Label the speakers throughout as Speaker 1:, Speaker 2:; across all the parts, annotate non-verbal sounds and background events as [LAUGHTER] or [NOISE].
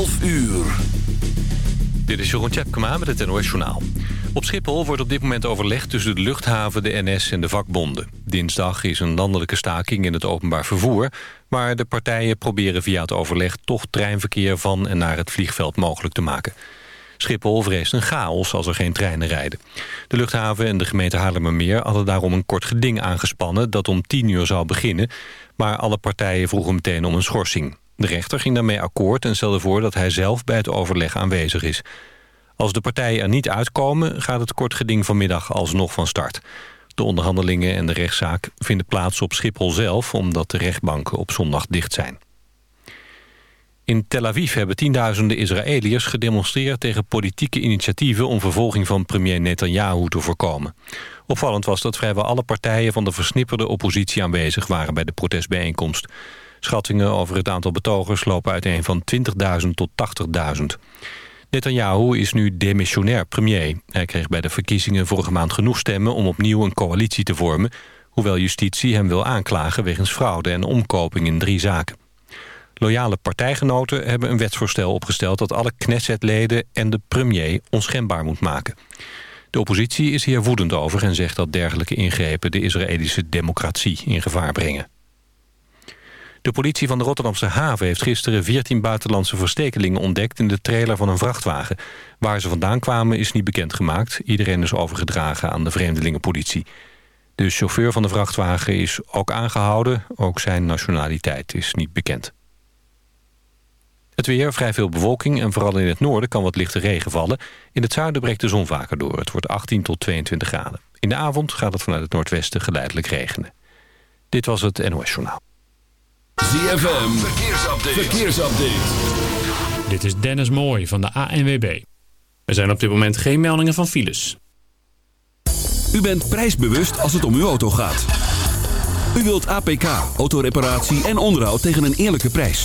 Speaker 1: 12 uur.
Speaker 2: Dit is Jeroen Tjepkema met het NOS Journaal. Op Schiphol wordt op dit moment overlegd tussen de luchthaven, de NS en de vakbonden. Dinsdag is een landelijke staking in het openbaar vervoer... maar de partijen proberen via het overleg toch treinverkeer van en naar het vliegveld mogelijk te maken. Schiphol vreest een chaos als er geen treinen rijden. De luchthaven en de gemeente Haarlemmermeer hadden daarom een kort geding aangespannen... dat om 10 uur zou beginnen, maar alle partijen vroegen meteen om een schorsing. De rechter ging daarmee akkoord en stelde voor dat hij zelf bij het overleg aanwezig is. Als de partijen er niet uitkomen, gaat het kort geding vanmiddag alsnog van start. De onderhandelingen en de rechtszaak vinden plaats op Schiphol zelf... omdat de rechtbanken op zondag dicht zijn. In Tel Aviv hebben tienduizenden Israëliërs gedemonstreerd... tegen politieke initiatieven om vervolging van premier Netanyahu te voorkomen. Opvallend was dat vrijwel alle partijen van de versnipperde oppositie aanwezig waren bij de protestbijeenkomst. Schattingen over het aantal betogers lopen uiteen van 20.000 tot 80.000. Netanyahu is nu demissionair premier. Hij kreeg bij de verkiezingen vorige maand genoeg stemmen om opnieuw een coalitie te vormen, hoewel justitie hem wil aanklagen wegens fraude en omkoping in drie zaken. Loyale partijgenoten hebben een wetsvoorstel opgesteld dat alle Knessetleden en de premier onschendbaar moet maken. De oppositie is hier woedend over en zegt dat dergelijke ingrepen de Israëlische democratie in gevaar brengen. De politie van de Rotterdamse haven heeft gisteren 14 buitenlandse verstekelingen ontdekt in de trailer van een vrachtwagen. Waar ze vandaan kwamen is niet bekendgemaakt. Iedereen is overgedragen aan de vreemdelingenpolitie. De chauffeur van de vrachtwagen is ook aangehouden. Ook zijn nationaliteit is niet bekend. Het weer, vrij veel bewolking en vooral in het noorden kan wat lichte regen vallen. In het zuiden breekt de zon vaker door. Het wordt 18 tot 22 graden. In de avond gaat het vanuit het noordwesten geleidelijk regenen. Dit was het NOS Journaal.
Speaker 1: ZFM, verkeersupdate. verkeersupdate.
Speaker 3: Dit is Dennis Mooij van de ANWB. Er zijn op dit moment geen meldingen van files.
Speaker 1: U bent prijsbewust als het om uw auto gaat. U wilt APK, autoreparatie en onderhoud tegen een eerlijke prijs.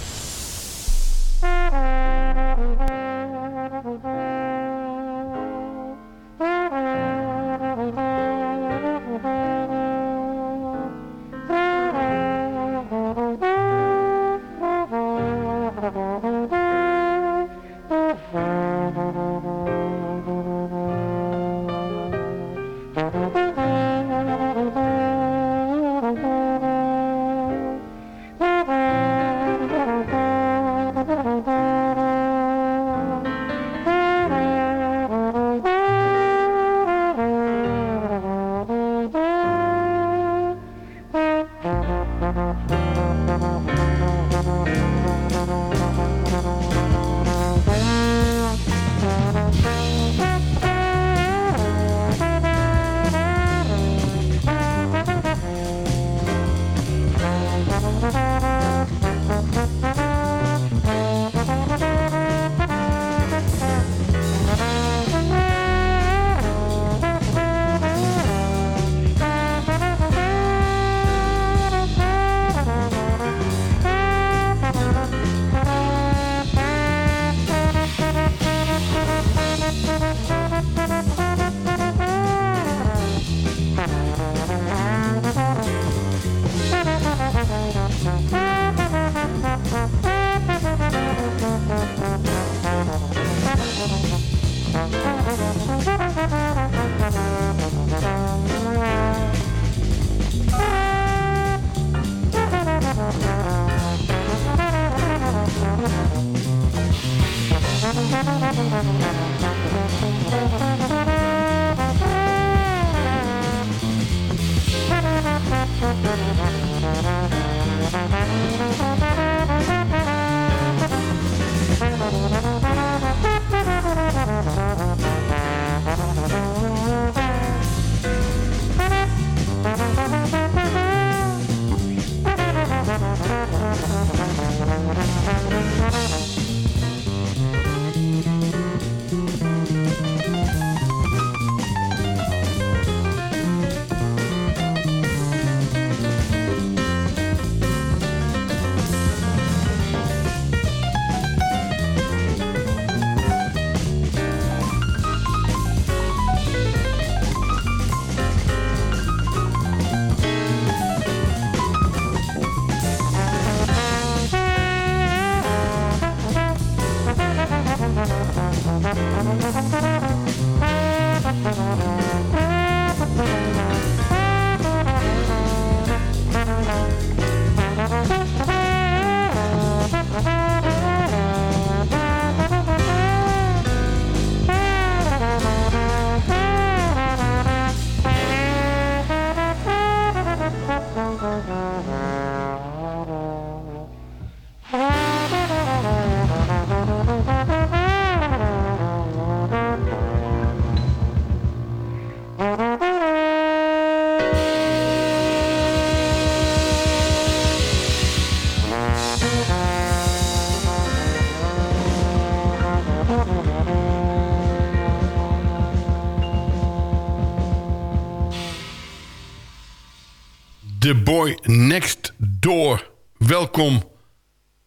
Speaker 4: The Boy Next Door. Welkom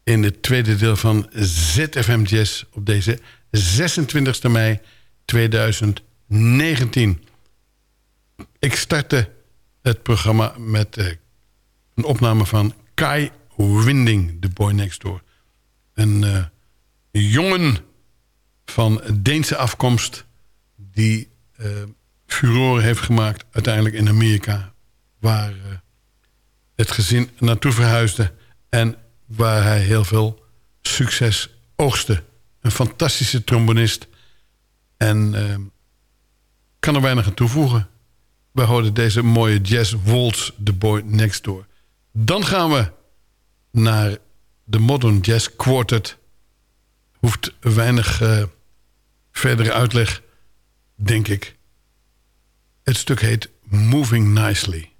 Speaker 4: in het tweede deel van ZFM Jazz op deze 26 mei 2019. Ik startte het programma met uh, een opname van Kai Winding, The Boy Next Door. Een uh, jongen van Deense afkomst die uh, furoren heeft gemaakt uiteindelijk in Amerika... waar het gezin naartoe verhuisde en waar hij heel veel succes oogste. Een fantastische trombonist en uh, kan er weinig aan toevoegen. We houden deze mooie jazz waltz, The Boy Next Door. Dan gaan we naar de Modern Jazz Quartet. Hoeft weinig uh, verdere uitleg, denk ik. Het stuk heet Moving Nicely.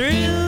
Speaker 4: through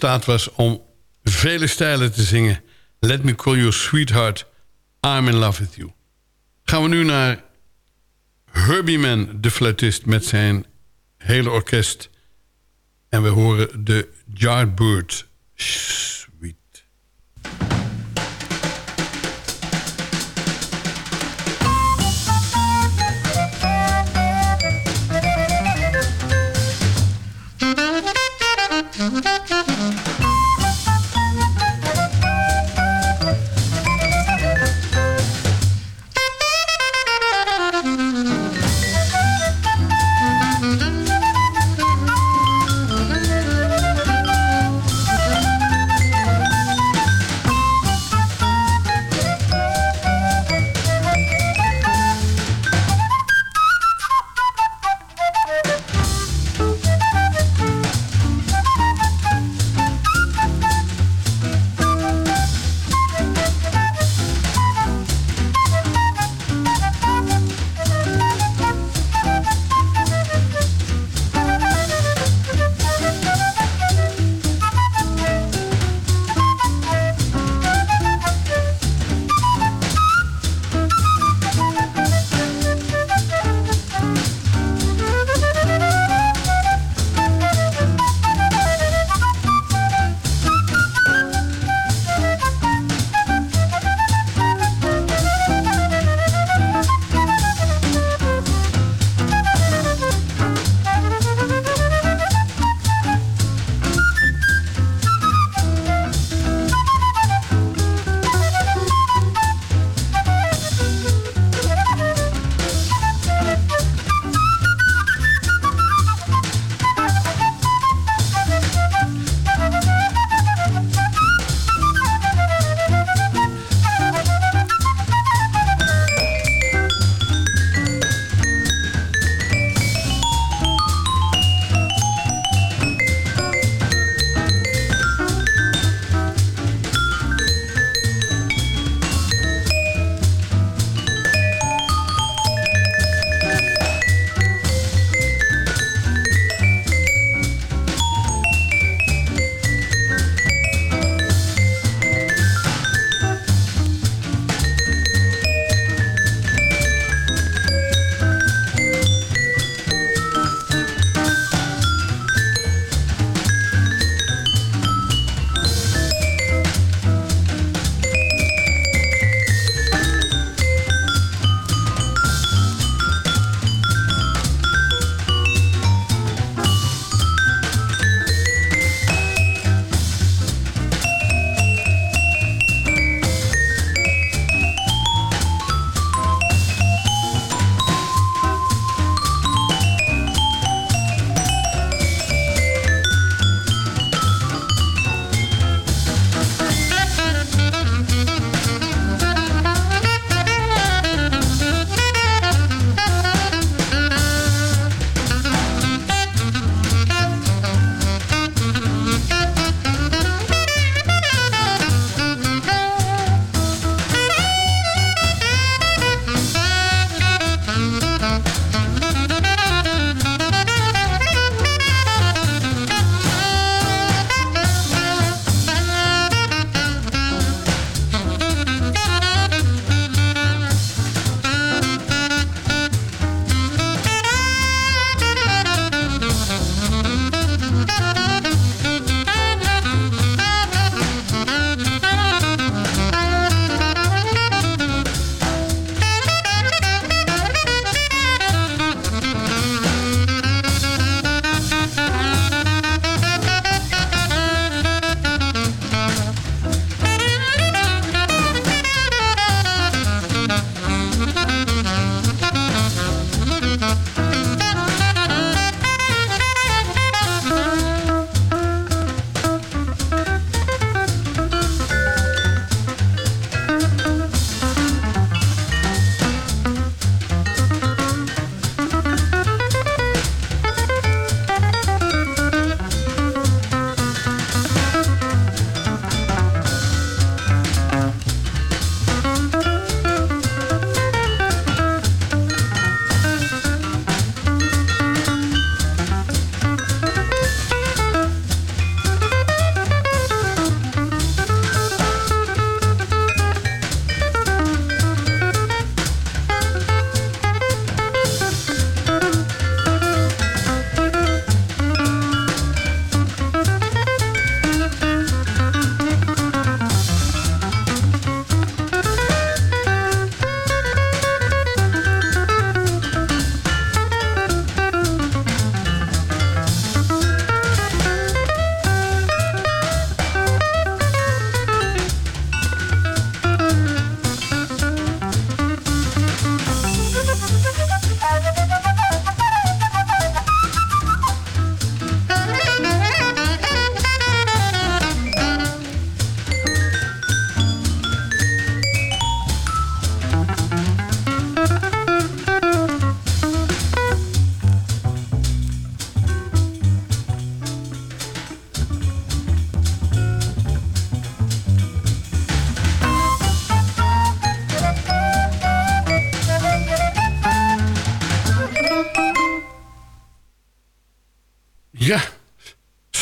Speaker 4: staat was om vele stijlen te zingen. Let me call you sweetheart, I'm in love with you. Gaan we nu naar Herbie Man, de fluitist... met zijn hele orkest. En we horen de Yardbird.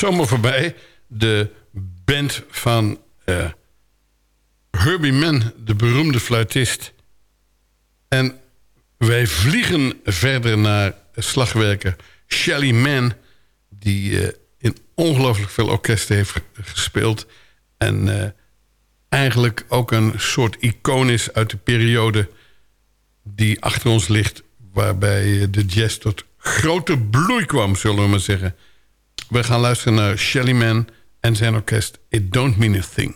Speaker 4: Zomaar voorbij. De band van eh, Herbie Mann, de beroemde fluitist. En wij vliegen verder naar slagwerker Shelly Mann... die eh, in ongelooflijk veel orkesten heeft gespeeld... en eh, eigenlijk ook een soort icoon is uit de periode die achter ons ligt... waarbij de jazz tot grote bloei kwam, zullen we maar zeggen. We gaan luisteren naar Shelly Man en zijn orkest It Don't Mean a Thing.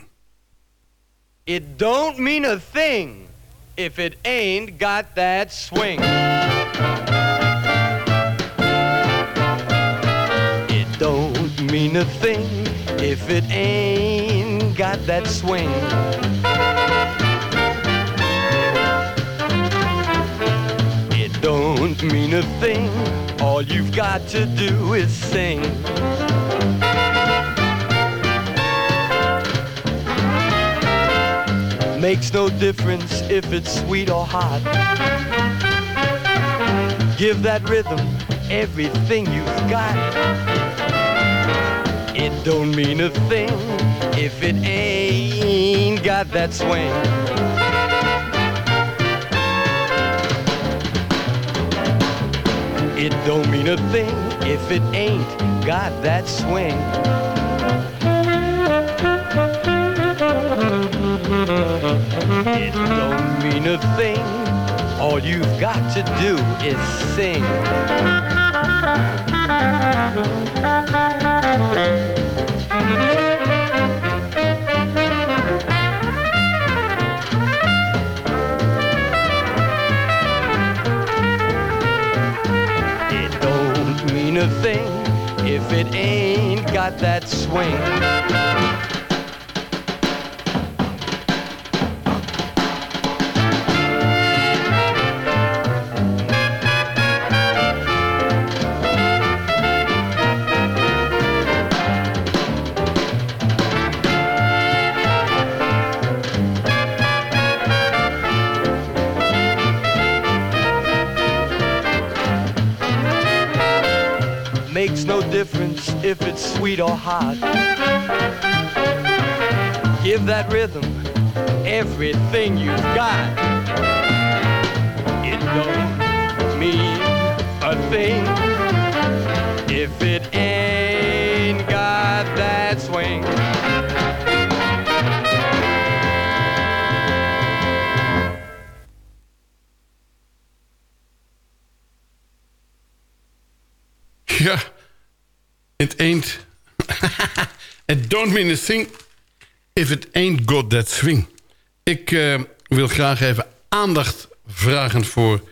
Speaker 5: It don't mean a thing if it ain't got that swing. It don't mean a thing if it ain't got that swing. It don't mean a thing. All you've got to do is sing. Makes no difference if it's sweet or hot. Give that rhythm everything you've got. It don't mean a thing if it ain't got that swing. It don't mean a thing if it ain't got that swing. It don't mean a thing. All you've got to do is sing. It ain't got that swing. Makes no difference if it's sweet or hot. Give that rhythm everything you've got. It don't mean a thing it ain't... [LAUGHS]
Speaker 4: it don't mean a thing if it ain't got that swing. Ik eh, wil graag even aandacht vragen voor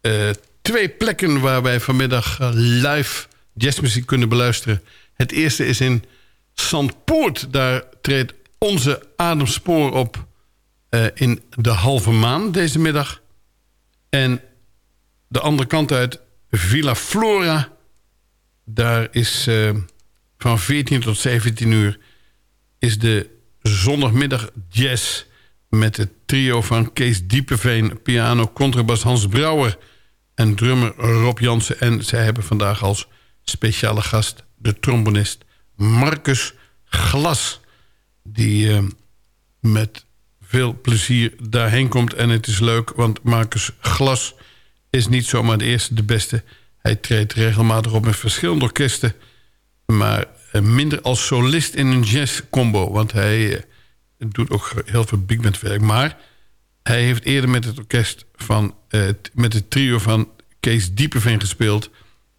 Speaker 4: eh, twee plekken... waar wij vanmiddag eh, live jazzmuziek kunnen beluisteren. Het eerste is in Zandpoort. Daar treedt onze Ademspoor op in de halve maan deze middag. En de andere kant uit Villa Flora... Daar is eh, van 14 tot 17 uur... is de zondagmiddag jazz... met het trio van Kees Diepeveen... piano, contrabas Hans Brouwer... en drummer Rob Jansen. En zij hebben vandaag als speciale gast... de trombonist Marcus Glas... die eh, met veel plezier daarheen komt. En het is leuk, want Marcus Glas is niet zomaar de eerste, de beste... Hij treedt regelmatig op met verschillende orkesten... maar eh, minder als solist in een jazzcombo. Want hij eh, doet ook heel veel big band werk. Maar hij heeft eerder met het orkest van... eh, met het trio van Kees Diepeveen gespeeld...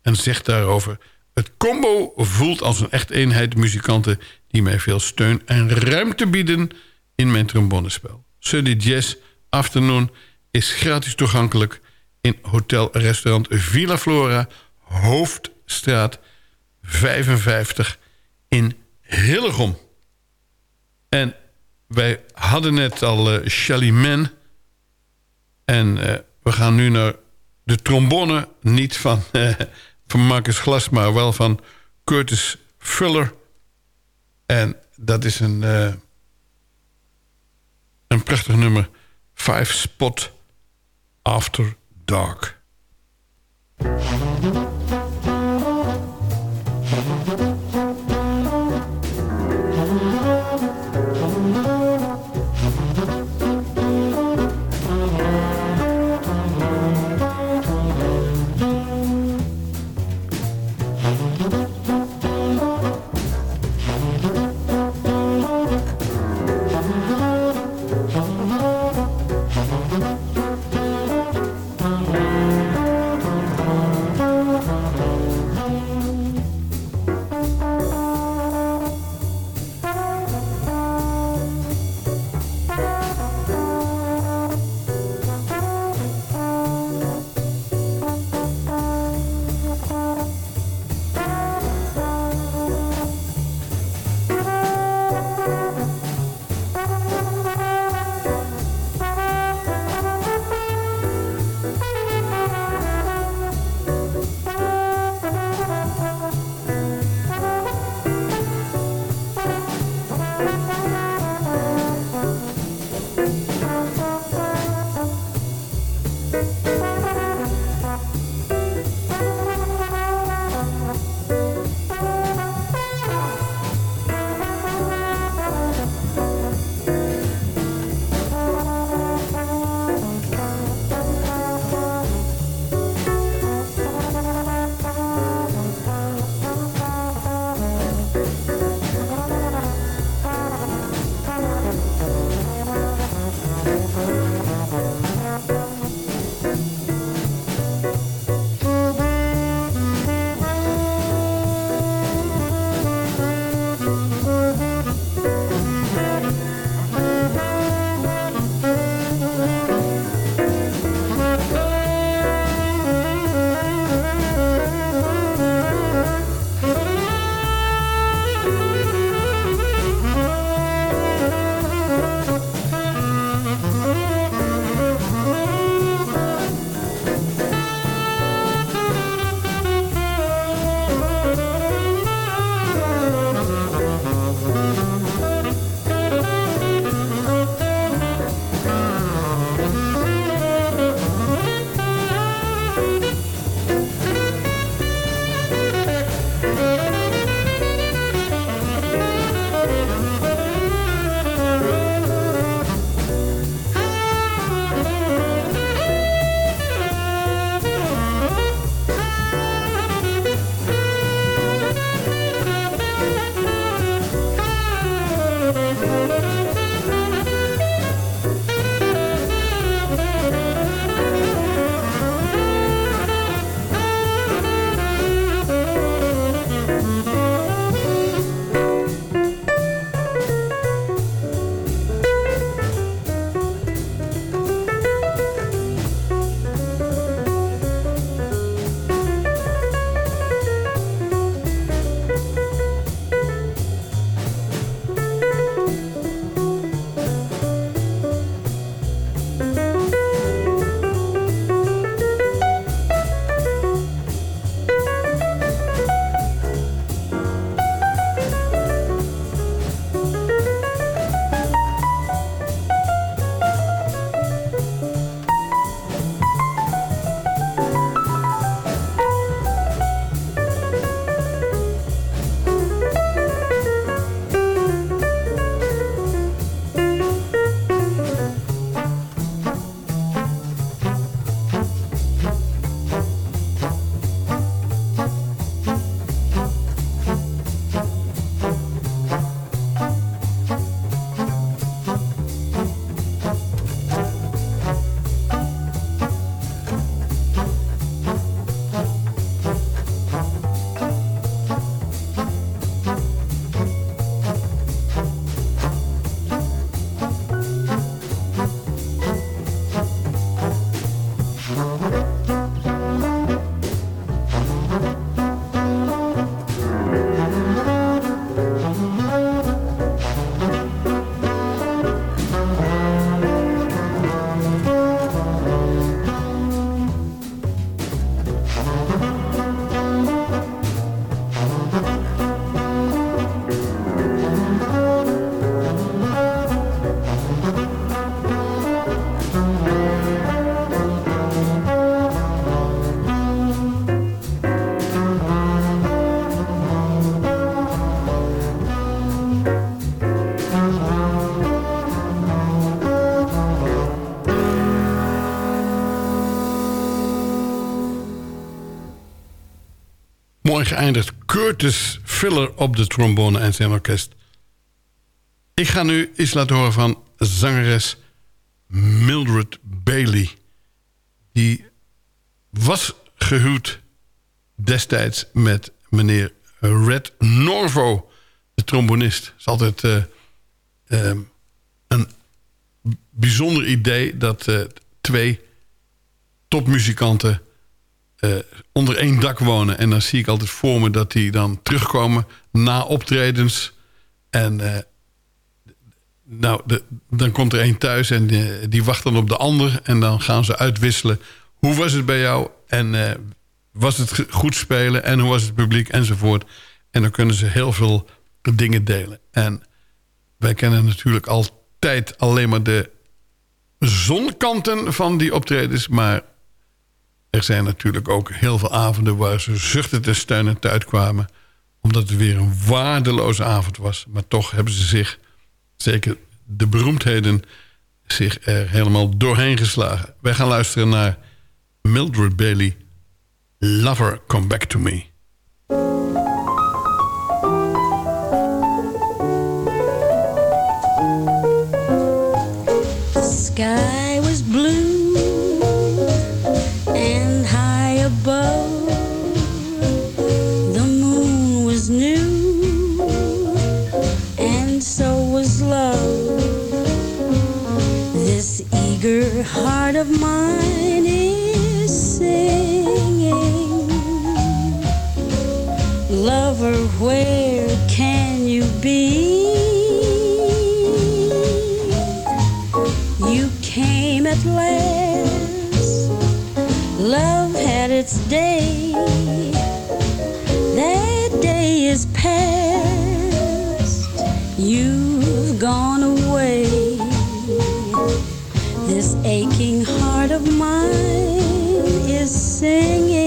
Speaker 4: en zegt daarover... Het combo voelt als een echt eenheid muzikanten... die mij veel steun en ruimte bieden in mijn trombonespel. Sunday Jazz Afternoon is gratis toegankelijk in hotel-restaurant Villa Flora, Hoofdstraat 55 in Hillegom. En wij hadden net al uh, Man. En uh, we gaan nu naar de trombone, niet van, uh, [LAUGHS] van Marcus Glas, maar wel van Curtis Fuller. En dat is een, een prachtig nummer. Five Spot After dark. Geëindigd. Curtis Filler op de trombone en zijn orkest. Ik ga nu iets laten horen van zangeres Mildred Bailey. Die was gehuwd destijds met meneer Red Norvo, de trombonist. Het is altijd eh, eh, een bijzonder idee dat eh, twee topmuzikanten eh, onder één dak wonen. En dan zie ik altijd voor me dat die dan terugkomen na optredens. En eh, nou, dan komt er één thuis en die, die wacht dan op de ander. En dan gaan ze uitwisselen. Hoe was het bij jou? En eh, was het goed spelen? En hoe was het publiek? Enzovoort. En dan kunnen ze heel veel dingen delen. En wij kennen natuurlijk altijd alleen maar de zonkanten van die optredens. Maar er zijn natuurlijk ook heel veel avonden waar ze zuchtend en steunend uitkwamen. Omdat het weer een waardeloze avond was. Maar toch hebben ze zich, zeker de beroemdheden, zich er helemaal doorheen geslagen. Wij gaan luisteren naar Mildred Bailey. Lover, come back to me.
Speaker 6: Eager heart of mine is singing. Lover, where can you be? You came at last. Love had its day. That day is past. You've singing.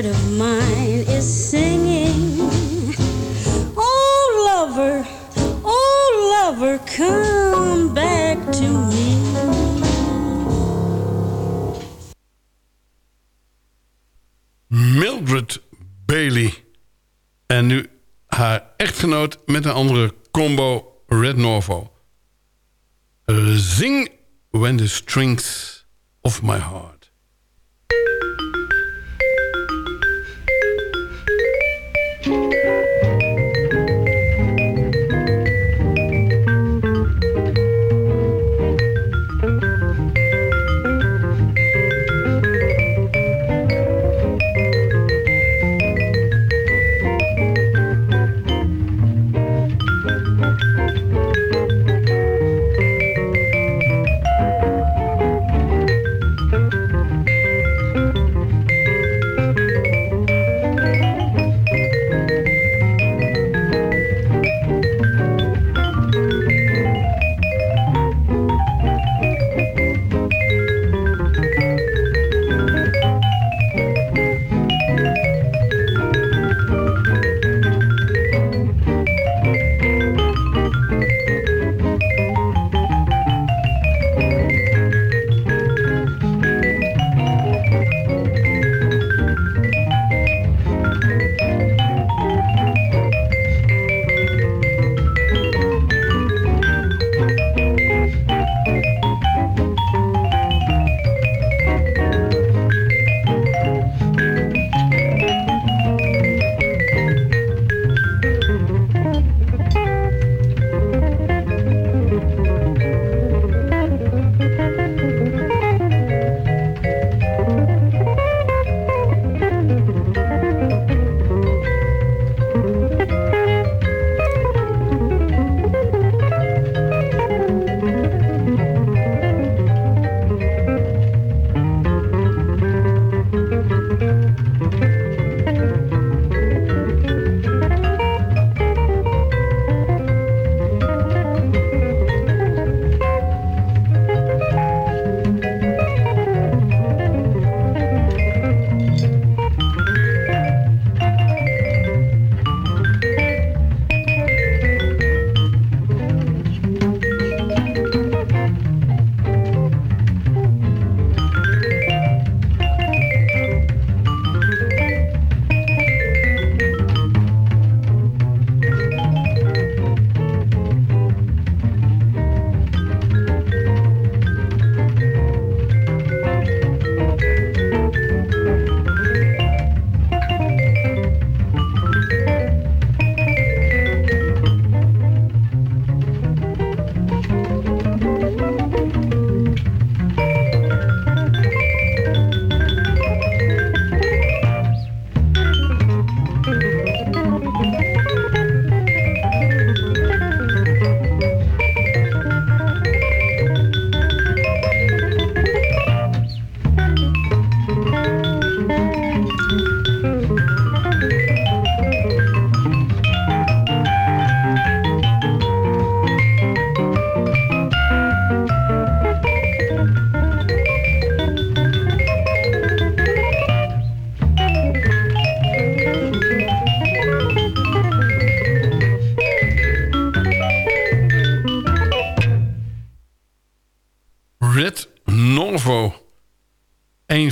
Speaker 6: Of mine is singing. Oh, lover, oh, lover, come back to me.
Speaker 4: Mildred Bailey. En nu haar echtgenoot met een andere combo Red Norvo. Zing When the Strings of My Heart.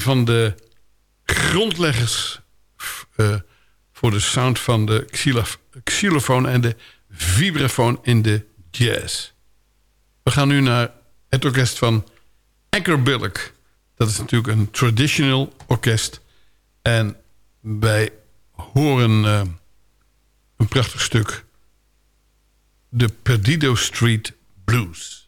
Speaker 4: Een van de grondleggers eh, voor de sound van de xylof- xylofoon en de vibrafoon in de jazz. We gaan nu naar het orkest van Eckerbilk. Dat is natuurlijk een traditional orkest. En wij horen eh, een prachtig stuk. De Perdido Street Blues.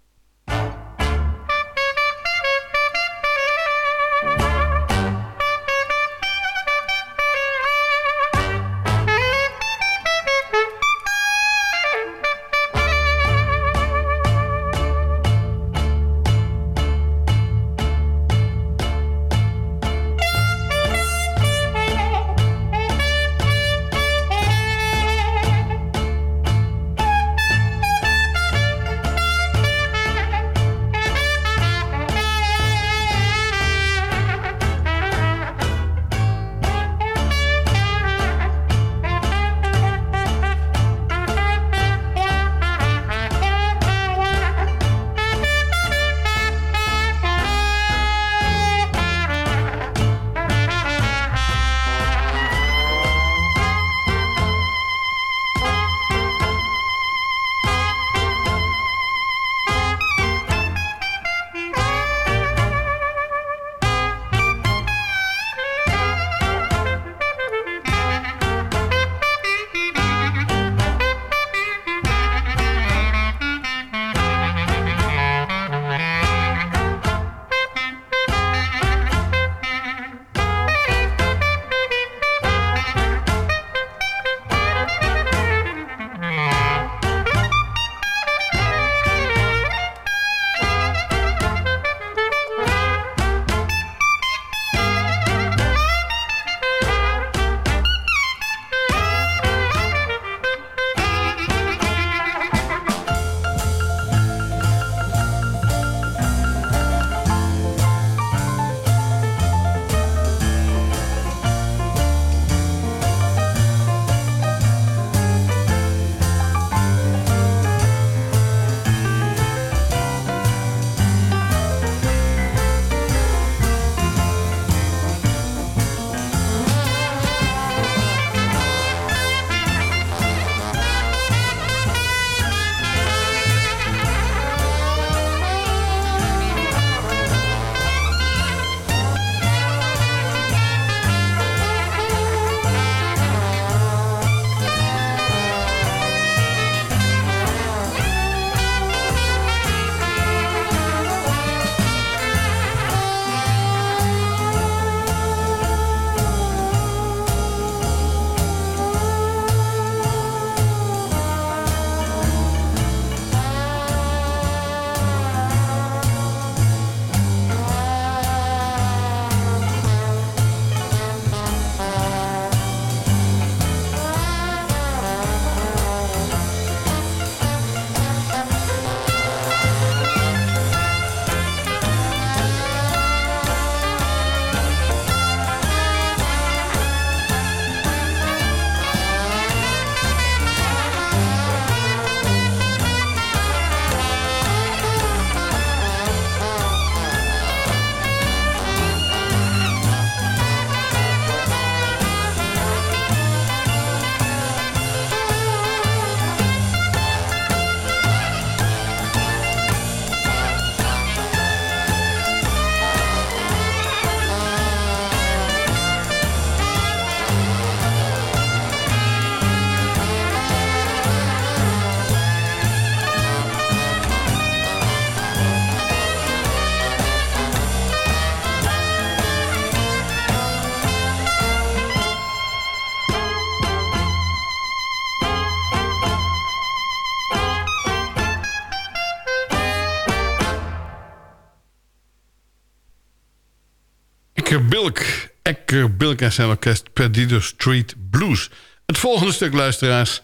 Speaker 4: En orkest Perdido Street Blues. Het volgende stuk, luisteraars...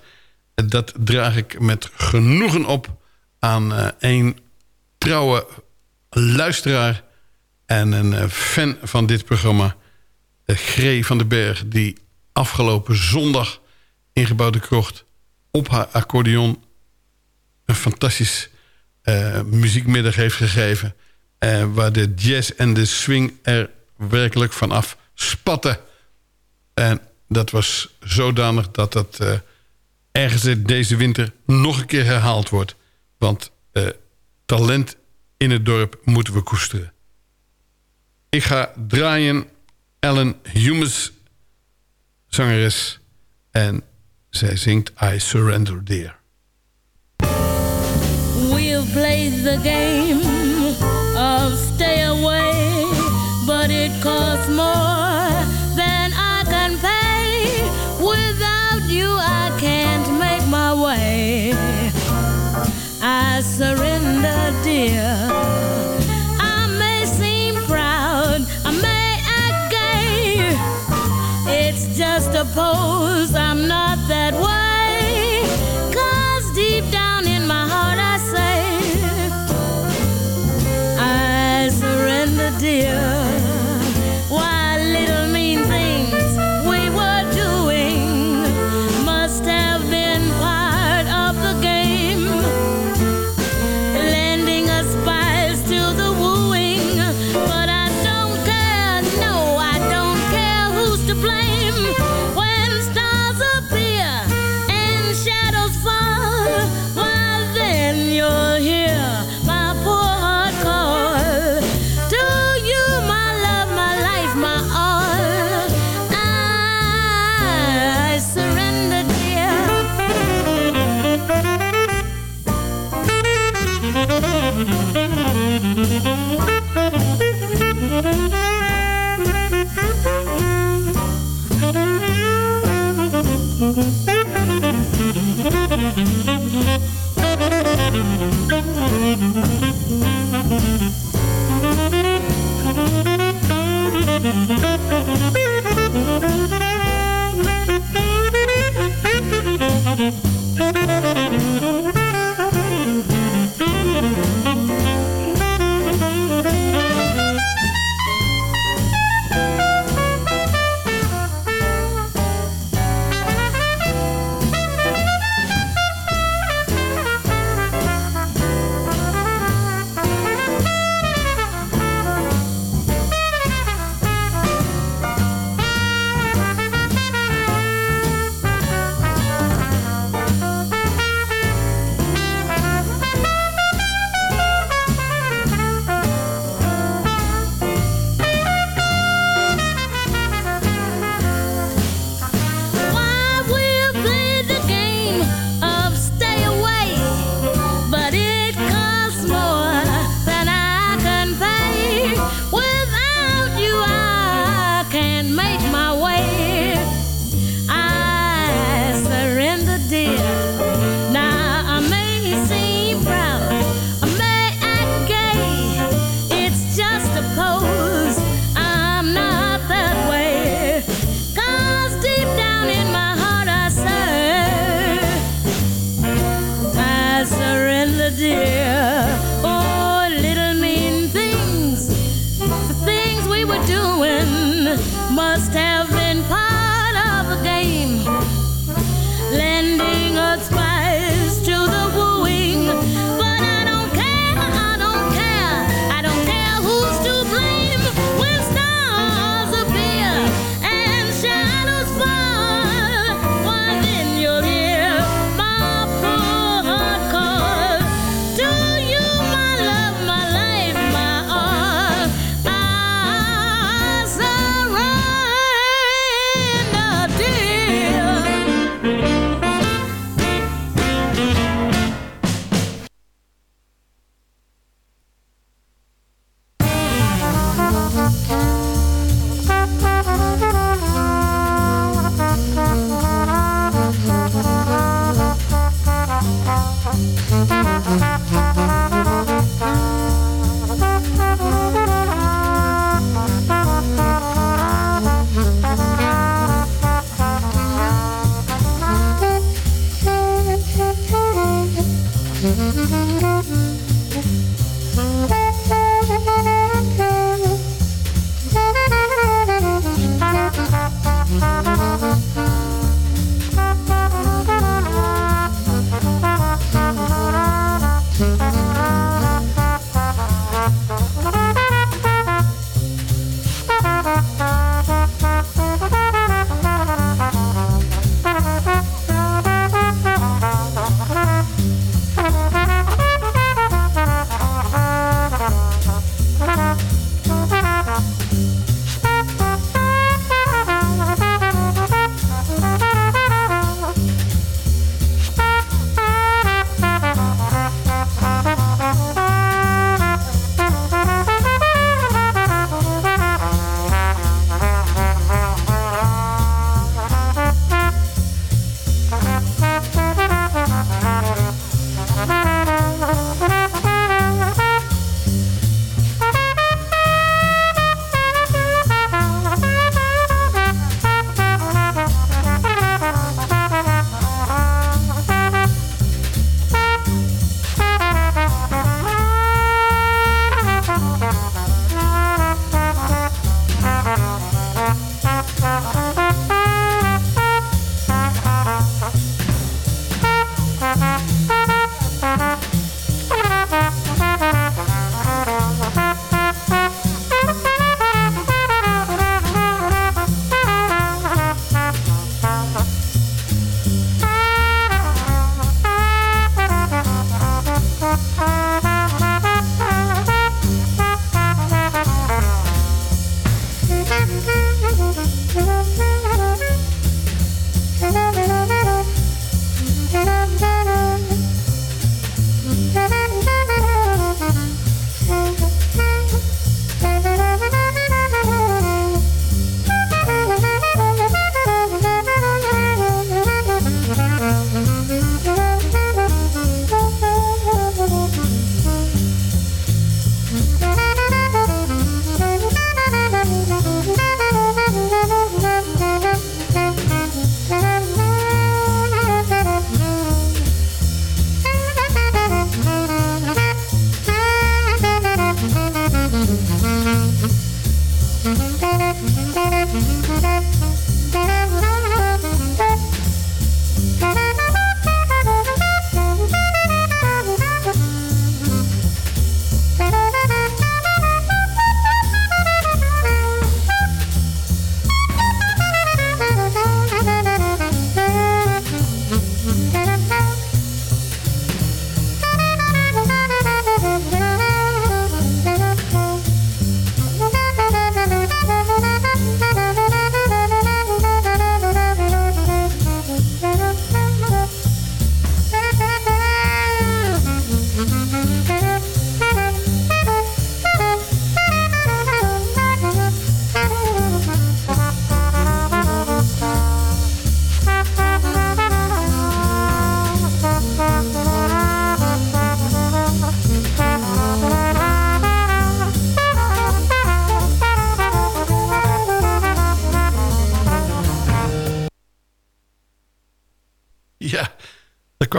Speaker 4: dat draag ik met genoegen op aan eh, een trouwe luisteraar... en een eh, fan van dit programma, uh, van den Berg... die afgelopen zondag in Gebouwde Krocht op haar accordeon... een fantastisch muziekmiddag heeft gegeven... waar de jazz en de swing er werkelijk vanaf spatten. En dat was zodanig dat dat eh, ergens deze winter nog een keer herhaald wordt. Want eh, talent in het dorp moeten we koesteren. Ik ga draaien Ellen Humes, zangeres. En zij zingt I Surrender Dear.
Speaker 7: We'll play the game of stay away, but it costs more surrender, dear. I may seem proud, I may act gay. It's just a pose, I'm not Thank you.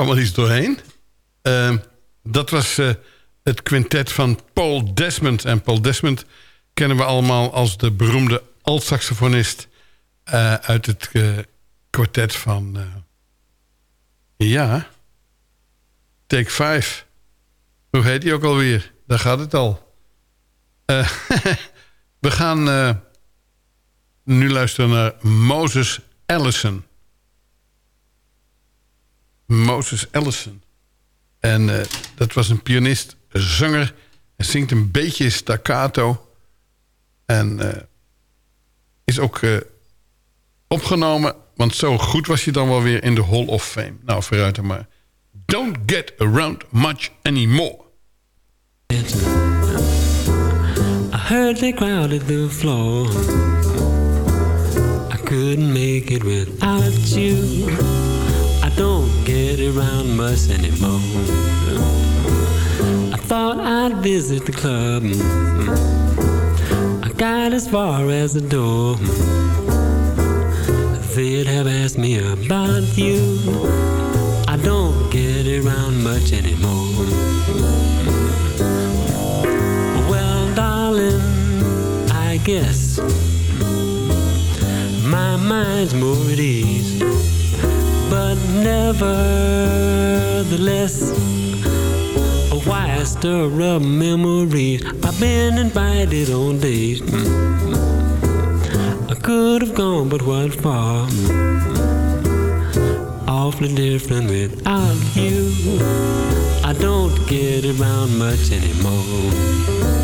Speaker 4: Kwam er iets doorheen. Ehm, dat was eh, het quintet van Paul Desmond. En Paul Desmond kennen we allemaal als de beroemde alt-saxofonist... eh, uit het eh, kwartet van... ja, Take 5. Hoe heet die ook alweer? Daar gaat het al. [LAUGHS] We gaan nu luisteren naar Moses Allison. Moses Allison. En eh, dat was een pianist, een zanger. Hij zingt een beetje staccato. En eh, is ook eh, opgenomen. Want zo goed was hij dan wel weer in de Hall of Fame. Nou, vooruit dan maar. Don't get around much anymore.
Speaker 8: I heard they crowded the floor. I couldn't make it without you. Don't get around much anymore. I thought I'd visit the club. I got as far as the door. They'd have asked me about you. I don't get around much anymore. Well, darling, I guess my mind's more at ease, but nevertheless, why stir up memories? I've been invited on dates. I could have gone, but what for? Awfully different without you. I don't get around much anymore.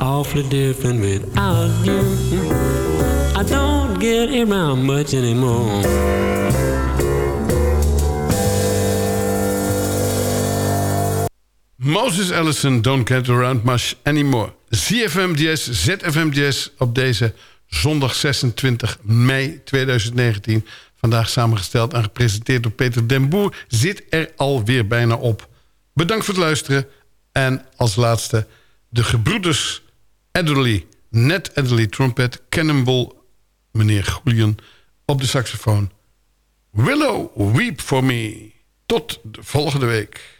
Speaker 8: Awfully different you. I don't get around much anymore.
Speaker 4: Moses Allison, Don't Get Around Much Anymore. ZFM Jazz, ZFM Jazz op deze zondag 26 mei 2019. Vandaag samengesteld en gepresenteerd door Peter Den Boer. Zit er alweer bijna op. Bedankt voor het luisteren. En als laatste de gebroeders Adderley. Ned Adderley trompet, Cannonball, meneer Julian op de saxofoon. Willow, weep for me. Tot de volgende week.